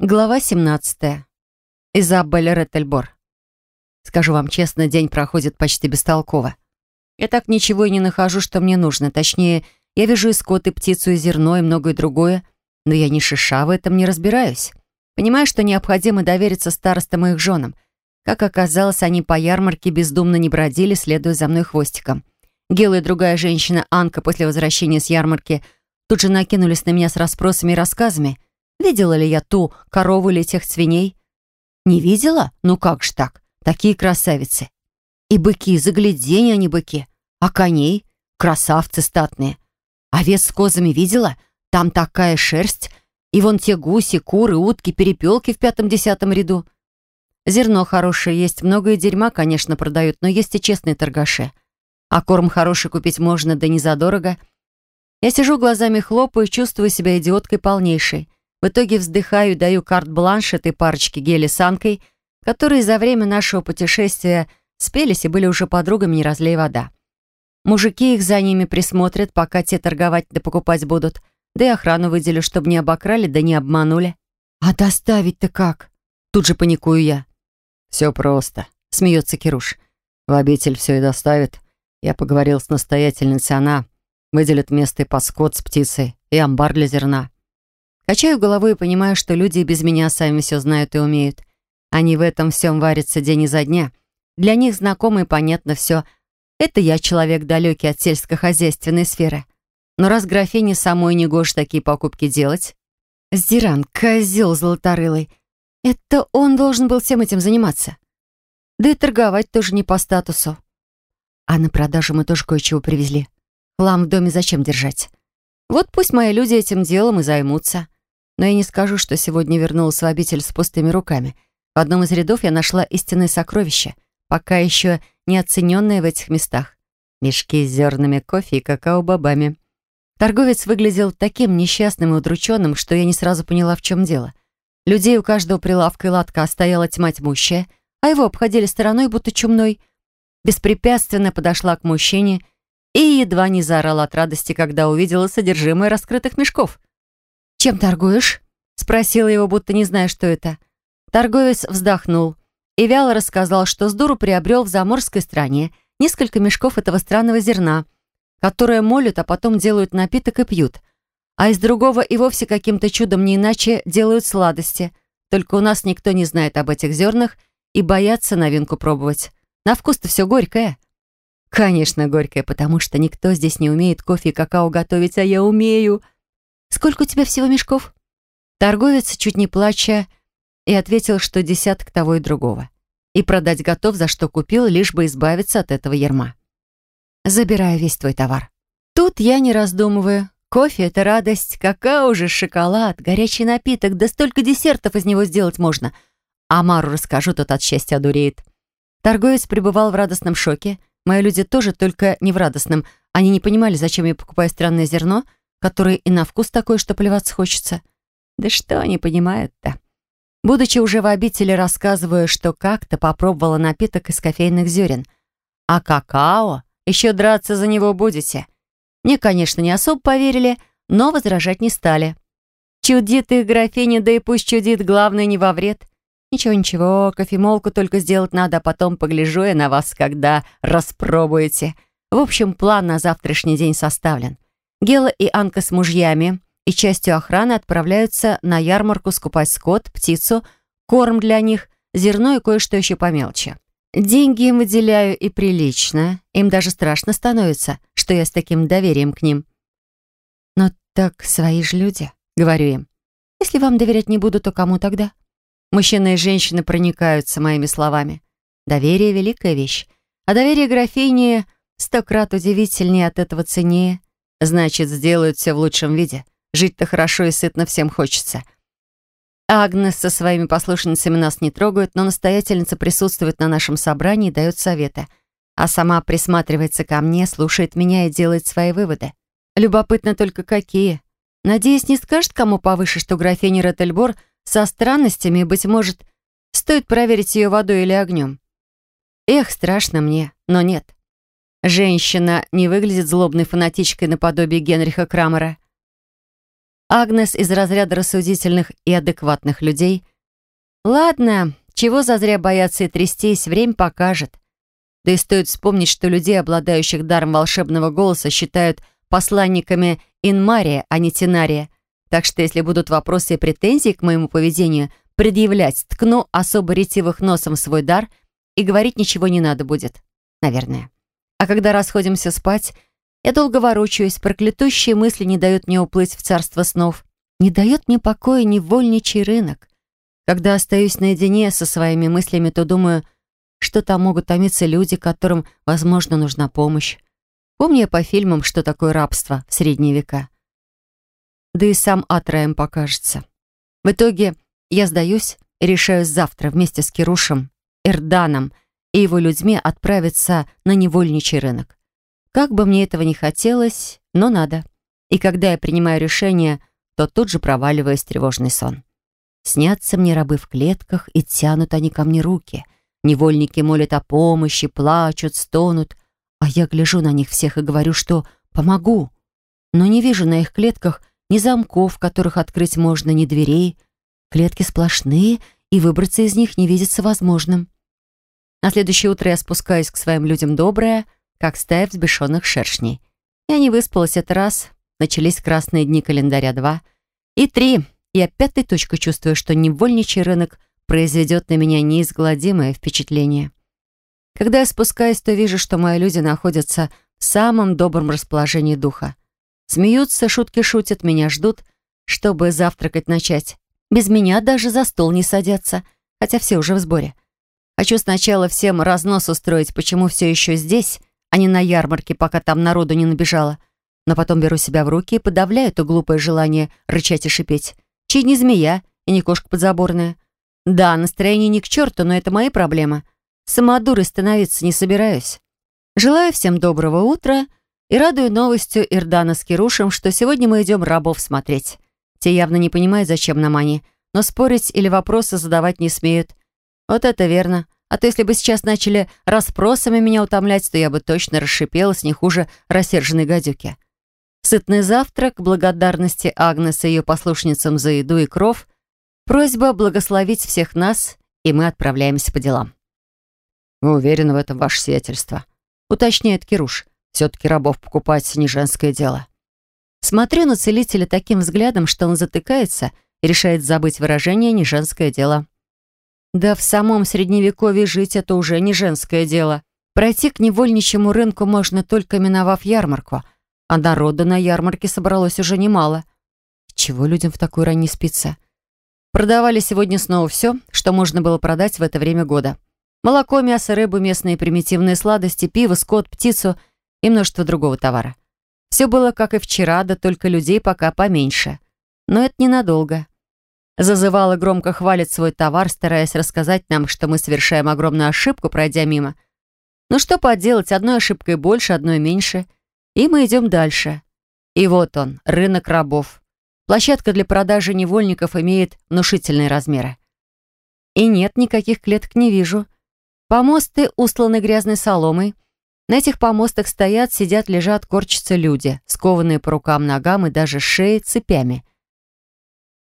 Глава 17. Изабель Реттельбор. Скажу вам честно, день проходит почти бестолково. Я так ничего и не нахожу, что мне нужно. Точнее, я вижу и скот, и птицу, и зерно, и многое другое. Но я ни шиша в этом не разбираюсь. Понимаю, что необходимо довериться старостам и их женам. Как оказалось, они по ярмарке бездумно не бродили, следуя за мной хвостиком. Гела и другая женщина, Анка, после возвращения с ярмарки, тут же накинулись на меня с расспросами и рассказами — Видела ли я ту корову или тех свиней? Не видела? Ну как ж так? Такие красавицы. И быки, загляденье они быки. А коней? Красавцы статные. Овец с козами видела? Там такая шерсть. И вон те гуси, куры, утки, перепелки в пятом-десятом ряду. Зерно хорошее есть, многое дерьма, конечно, продают, но есть и честные торгаши. А корм хороший купить можно, да не задорого. Я сижу глазами хлопаю, чувствую себя идиоткой полнейшей. В итоге вздыхаю и даю карт-бланш этой парочке Гели с Анкой, которые за время нашего путешествия спелись и были уже подругами «Не разлей вода». Мужики их за ними присмотрят, пока те торговать да покупать будут, да и охрану выделю, чтобы не обокрали да не обманули. «А доставить-то как?» Тут же паникую я. «Все просто», — смеется Кируш. «В обитель все и доставит. Я поговорил с настоятельницей, она выделит место и паскот с птицей, и амбар для зерна». Качаю головой и понимаю, что люди без меня сами все знают и умеют. Они в этом всем варятся день изо дня. Для них знакомо и понятно все. Это я человек далекий от сельскохозяйственной сферы. Но раз графине самой не гож такие покупки делать... Сдиран, козел золоторылый. Это он должен был всем этим заниматься. Да и торговать тоже не по статусу. А на продажу мы тоже кое-чего привезли. Хлам в доме зачем держать? Вот пусть мои люди этим делом и займутся. Но я не скажу, что сегодня вернулась в обитель с пустыми руками. В одном из рядов я нашла истинное сокровище, пока еще не оцененное в этих местах. Мешки с зернами кофе и какао-бобами. Торговец выглядел таким несчастным и удрученным, что я не сразу поняла, в чем дело. Людей у каждого прилавка и лотка стояла тьма тьмущая, а его обходили стороной, будто чумной. Беспрепятственно подошла к мужчине и едва не заорала от радости, когда увидела содержимое раскрытых мешков. «Чем торгуешь?» — спросила его, будто не зная, что это. Торговец вздохнул и вяло рассказал, что с дуру приобрел в заморской стране несколько мешков этого странного зерна, которое молят, а потом делают напиток и пьют. А из другого и вовсе каким-то чудом не иначе делают сладости. Только у нас никто не знает об этих зернах и боятся новинку пробовать. На вкус-то все горькое. Конечно, горькое, потому что никто здесь не умеет кофе и какао готовить, а я умею. «Сколько у тебя всего мешков?» Торговец, чуть не плача, и ответил, что десяток того и другого. И продать готов, за что купил, лишь бы избавиться от этого ерма. «Забираю весь твой товар». Тут я не раздумываю. Кофе — это радость, какао же, шоколад, горячий напиток, да столько десертов из него сделать можно. Амару расскажу, тот от счастья одуреет. Торговец пребывал в радостном шоке. Мои люди тоже, только не в радостном. Они не понимали, зачем я покупаю странное зерно — который и на вкус такой, что плеваться хочется. Да что они понимают-то? Будучи уже в обители, рассказываю, что как-то попробовала напиток из кофейных зерен. А какао? Еще драться за него будете. Мне, конечно, не особо поверили, но возражать не стали. Чудит их графиня, да и пусть чудит, главное, не во вред. Ничего-ничего, кофемолку только сделать надо, а потом погляжу я на вас, когда распробуете. В общем, план на завтрашний день составлен. Гела и Анка с мужьями и частью охраны отправляются на ярмарку скупать скот, птицу, корм для них, зерно и кое-что еще по мелочи. Деньги им выделяю и прилично. Им даже страшно становится, что я с таким доверием к ним. «Но так свои же люди», — говорю им. «Если вам доверять не буду, то кому тогда?» Мужчины и женщины проникаются моими словами. Доверие — великая вещь. А доверие графини сто крат удивительнее от этого ценнее. Значит, сделают все в лучшем виде. Жить-то хорошо и сытно всем хочется. Агнес со своими послушницами нас не трогают, но настоятельница присутствует на нашем собрании и дает советы. А сама присматривается ко мне, слушает меня и делает свои выводы. Любопытно только какие. Надеюсь, не скажет кому повыше, что графиня Ротельбор со странностями, быть может, стоит проверить ее водой или огнем. Эх, страшно мне, но нет. Женщина не выглядит злобной фанатичкой наподобие Генриха Крамера. Агнес из разряда рассудительных и адекватных людей. Ладно, чего зазря бояться и трястись, время покажет. Да и стоит вспомнить, что людей, обладающих даром волшебного голоса, считают посланниками Инмария, а не Тинария. Так что если будут вопросы и претензии к моему поведению предъявлять, ткну особо ретивых носом свой дар, и говорить ничего не надо будет. Наверное. А когда расходимся спать, я долго ворочаюсь, проклятущие мысли не дают мне уплыть в царство снов. Не дает мне покоя невольничий рынок. Когда остаюсь наедине со своими мыслями, то думаю, что там могут томиться люди, которым, возможно, нужна помощь. Помню я по фильмам, что такое рабство в средние века. Да и сам Атраем покажется. В итоге я сдаюсь и решаю завтра вместе с Кирушем, Эрданом и его людьми отправиться на невольничий рынок. Как бы мне этого не хотелось, но надо. И когда я принимаю решение, то тут же проваливаюсь в тревожный сон. Снятся мне рабы в клетках, и тянут они ко мне руки. Невольники молят о помощи, плачут, стонут. А я гляжу на них всех и говорю, что помогу. Но не вижу на их клетках ни замков, которых открыть можно, ни дверей. Клетки сплошные, и выбраться из них не видится возможным. На следующее утро я спускаюсь к своим людям добрая — как стая взбешенных шершней. Я не выспалась это раз, начались красные дни календаря два. И три, я пятой точкой чувствую, что невольничий рынок произведет на меня неизгладимое впечатление. Когда я спускаюсь, то вижу, что мои люди находятся в самом добром расположении духа. Смеются, шутки шутят, меня ждут, чтобы завтракать начать. Без меня даже за стол не садятся, хотя все уже в сборе. Хочу сначала всем разнос устроить, почему все еще здесь, а не на ярмарке, пока там народу не набежало. Но потом беру себя в руки и подавляю то глупое желание рычать и шипеть. Чей не змея и не кошка подзаборная. Да, настроение ни к черту, но это мои проблемы. Самодурой становиться не собираюсь. Желаю всем доброго утра и радую новостью Ирдана с Кирушем, что сегодня мы идем рабов смотреть. Те явно не понимают, зачем нам они, но спорить или вопросы задавать не смеют. Вот это верно. А то если бы сейчас начали расспросами меня утомлять, то я бы точно расшипелась не хуже рассерженной гадюки. Сытный завтрак, благодарности Агнес и ее послушницам за еду и кров, просьба благословить всех нас, и мы отправляемся по делам. «Вы уверены в этом, ваше сиятельство?» — уточняет Кируш. «Все-таки рабов покупать не женское дело». Смотрю на целителя таким взглядом, что он затыкается и решает забыть выражение «не женское дело». Да в самом Средневековье жить это уже не женское дело. Пройти к невольничьему рынку можно только миновав ярмарку, а народа на ярмарке собралось уже немало. Чего людям в такой рань не спится? Продавали сегодня снова все, что можно было продать в это время года. Молоко, мясо, рыбу, местные примитивные сладости, пиво, скот, птицу и множество другого товара. Все было как и вчера, да только людей пока поменьше. Но это ненадолго. Зазывала громко хвалит свой товар, стараясь рассказать нам, что мы совершаем огромную ошибку, пройдя мимо. Ну что поделать, одной ошибкой больше, одной меньше. И мы идем дальше. И вот он, рынок рабов. Площадка для продажи невольников имеет внушительные размеры. И нет, никаких клеток не вижу. Помосты устланы грязной соломой. На этих помостах стоят, сидят, лежат, корчатся люди, скованные по рукам, ногам и даже шеи цепями.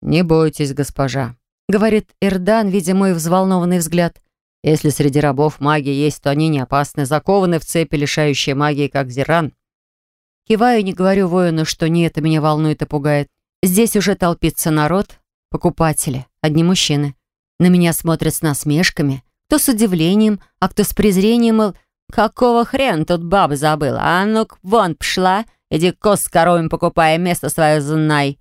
«Не бойтесь, госпожа», — говорит Эрдан, видя мой взволнованный взгляд. «Если среди рабов маги есть, то они не опасны, закованы в цепи, лишающие магии, как Зиран». Киваю и не говорю воину, что не это меня волнует и пугает. Здесь уже толпится народ, покупатели, одни мужчины. На меня смотрят с насмешками, кто с удивлением, а кто с презрением, мол, «Какого хрена тут баба забыла? А ну-ка, вон пошла, иди коз с коровами покупая, место свое знай».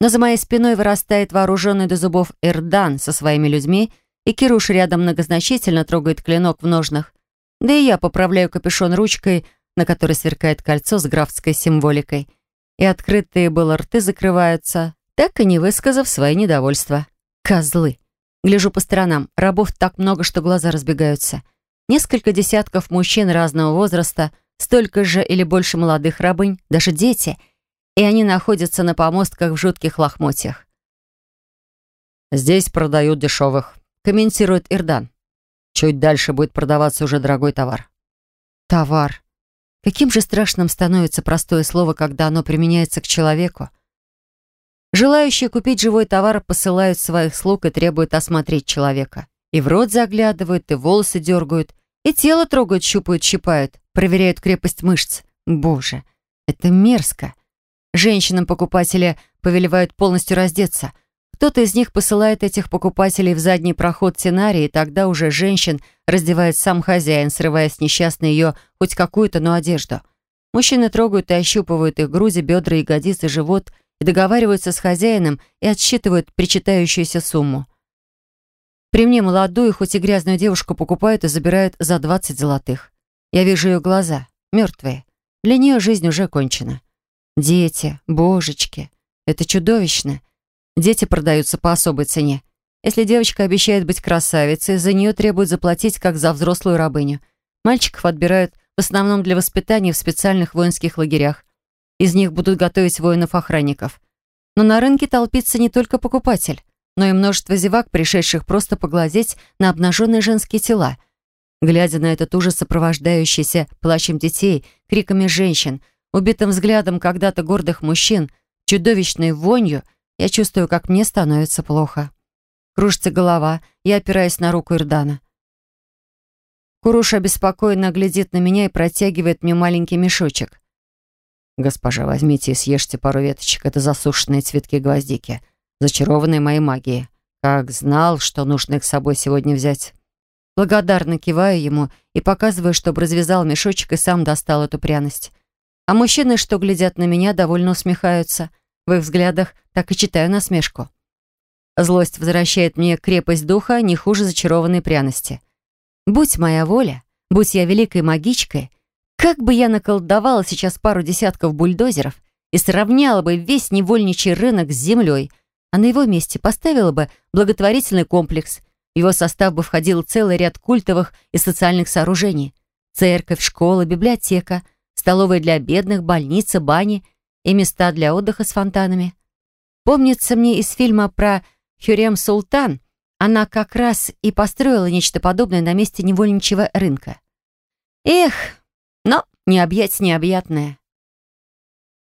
Но за моей спиной вырастает вооруженный до зубов Эрдан со своими людьми, и Кируш рядом многозначительно трогает клинок в ножнах. Да и я поправляю капюшон ручкой, на которой сверкает кольцо с графской символикой. И открытые было рты закрываются, так и не высказав свои недовольства. Козлы. Гляжу по сторонам. Рабов так много, что глаза разбегаются. Несколько десятков мужчин разного возраста, столько же или больше молодых рабынь, даже дети — и они находятся на помостках в жутких лохмотьях. «Здесь продают дешевых», — комментирует Ирдан. «Чуть дальше будет продаваться уже дорогой товар». «Товар. Каким же страшным становится простое слово, когда оно применяется к человеку? Желающие купить живой товар посылают своих слуг и требуют осмотреть человека. И в рот заглядывают, и волосы дергают, и тело трогают, щупают, щипают, проверяют крепость мышц. Боже, это мерзко. Женщинам покупатели повелевают полностью раздеться. Кто-то из них посылает этих покупателей в задний проход сценария, и тогда уже женщин раздевает сам хозяин, срывая с несчастной ее хоть какую-то, но одежду. Мужчины трогают и ощупывают их груди, бедра, ягодицы, живот – и договариваются с хозяином и отсчитывают причитающуюся сумму. При мне молодую, хоть и грязную девушку покупают и забирают за 20 золотых. Я вижу ее глаза, мертвые. Для нее жизнь уже кончена. Дети, божечки, это чудовищно. Дети продаются по особой цене. Если девочка обещает быть красавицей, за нее требуют заплатить, как за взрослую рабыню. Мальчиков отбирают в основном для воспитания в специальных воинских лагерях. Из них будут готовить воинов-охранников. Но на рынке толпится не только покупатель, но и множество зевак, пришедших просто поглазеть на обнаженные женские тела. Глядя на этот ужас, сопровождающийся плачем детей, криками женщин, убитым взглядом когда-то гордых мужчин, чудовищной вонью, я чувствую, как мне становится плохо. Кружится голова, я опираюсь на руку Ирдана. Куруша обеспокоенно глядит на меня и протягивает мне маленький мешочек. «Госпожа, возьмите и съешьте пару веточек. Это засушенные цветки гвоздики, зачарованные моей магией. Как знал, что нужно их с собой сегодня взять». Благодарно киваю ему и показываю, чтобы развязал мешочек и сам достал эту пряность. А мужчины, что глядят на меня, довольно усмехаются. В их взглядах так и читаю насмешку. Злость возвращает мне крепость духа не хуже зачарованной пряности. Будь моя воля, будь я великой магичкой, как бы я наколдовала сейчас пару десятков бульдозеров и сравняла бы весь невольничий рынок с землей, а на его месте поставила бы благотворительный комплекс. В его состав бы входил целый ряд культовых и социальных сооружений. Церковь, школа, библиотека, столовая для бедных, больница, бани и места для отдыха с фонтанами. Помнится мне из фильма про Хюрем Султан, она как раз и построила нечто подобное на месте невольничьего рынка. Эх, но не объять необъятное.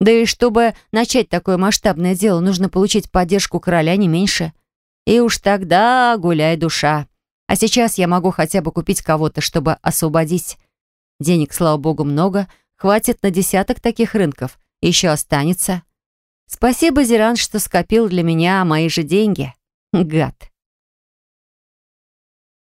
Да и чтобы начать такое масштабное дело, нужно получить поддержку короля не меньше. И уж тогда гуляй душа. А сейчас я могу хотя бы купить кого-то, чтобы освободить. Денег, слава богу, много. Хватит на десяток таких рынков. Еще останется. Спасибо, Зиран, что скопил для меня мои же деньги. Гад.